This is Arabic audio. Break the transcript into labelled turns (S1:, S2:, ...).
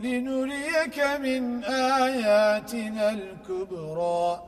S1: لنريك من آياتنا الكبرى.